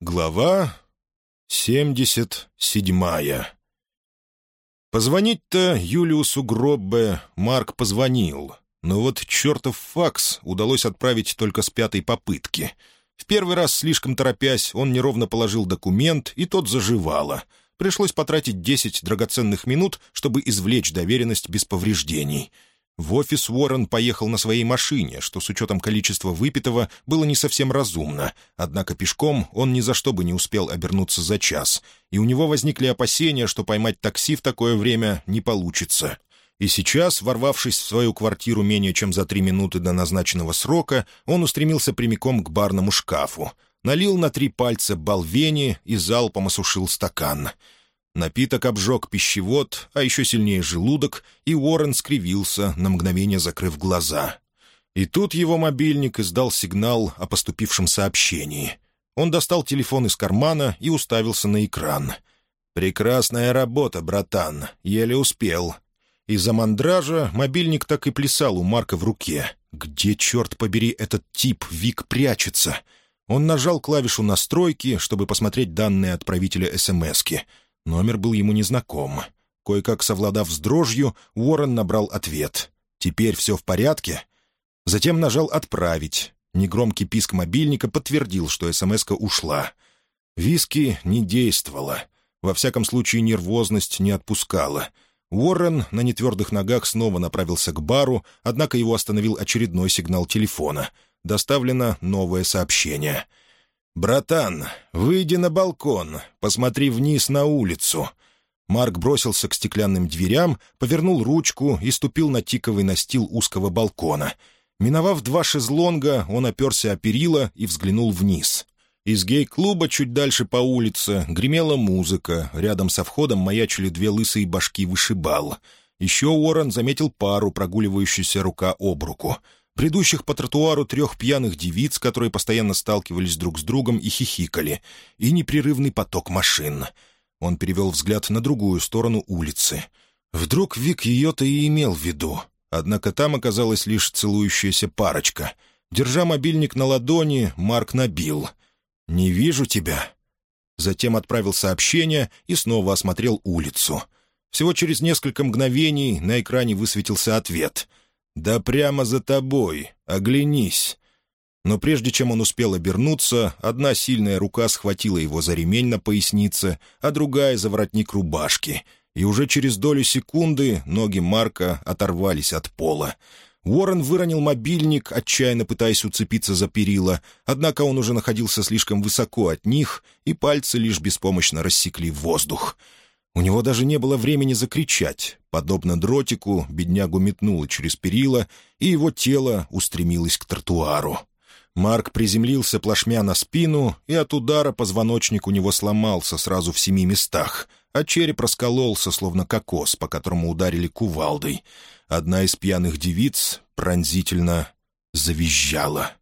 Глава семьдесят седьмая Позвонить-то Юлиусу Гроббе Марк позвонил, но вот чертов факс удалось отправить только с пятой попытки. В первый раз, слишком торопясь, он неровно положил документ, и тот заживало. Пришлось потратить десять драгоценных минут, чтобы извлечь доверенность без повреждений — в офис Уоррен поехал на своей машине, что с учетом количества выпитого было не совсем разумно, однако пешком он ни за что бы не успел обернуться за час, и у него возникли опасения, что поймать такси в такое время не получится. И сейчас, ворвавшись в свою квартиру менее чем за три минуты до назначенного срока, он устремился прямиком к барному шкафу, налил на три пальца балвени и залпом осушил стакан — Напиток обжег пищевод, а еще сильнее желудок, и Уоррен скривился, на мгновение закрыв глаза. И тут его мобильник издал сигнал о поступившем сообщении. Он достал телефон из кармана и уставился на экран. «Прекрасная работа, братан. Еле успел». Из-за мандража мобильник так и плясал у Марка в руке. «Где, черт побери, этот тип Вик прячется?» Он нажал клавишу настройки, чтобы посмотреть данные отправителя СМСки — Номер был ему незнаком. Кое-как совладав с дрожью, Уоррен набрал ответ. «Теперь все в порядке?» Затем нажал «Отправить». Негромкий писк мобильника подтвердил, что смс ушла. Виски не действовала. Во всяком случае, нервозность не отпускала. Уоррен на нетвердых ногах снова направился к бару, однако его остановил очередной сигнал телефона. Доставлено новое сообщение — «Братан, выйди на балкон, посмотри вниз на улицу». Марк бросился к стеклянным дверям, повернул ручку и ступил на тиковый настил узкого балкона. Миновав два шезлонга, он оперся о перила и взглянул вниз. Из гей-клуба чуть дальше по улице гремела музыка, рядом со входом маячили две лысые башки вышибал. Еще Уоррен заметил пару, прогуливающуюся рука об руку — бредущих по тротуару трех пьяных девиц, которые постоянно сталкивались друг с другом и хихикали, и непрерывный поток машин. Он перевел взгляд на другую сторону улицы. Вдруг Вик ее-то и имел в виду. Однако там оказалась лишь целующаяся парочка. Держа мобильник на ладони, Марк набил. «Не вижу тебя». Затем отправил сообщение и снова осмотрел улицу. Всего через несколько мгновений на экране высветился ответ — «Да прямо за тобой. Оглянись». Но прежде чем он успел обернуться, одна сильная рука схватила его за ремень на пояснице, а другая — за воротник рубашки. И уже через долю секунды ноги Марка оторвались от пола. Уоррен выронил мобильник, отчаянно пытаясь уцепиться за перила, однако он уже находился слишком высоко от них, и пальцы лишь беспомощно рассекли воздух — у него даже не было времени закричать. Подобно дротику, беднягу метнуло через перила, и его тело устремилось к тротуару. Марк приземлился плашмя на спину, и от удара позвоночник у него сломался сразу в семи местах, а череп раскололся, словно кокос, по которому ударили кувалдой. Одна из пьяных девиц пронзительно завизжала.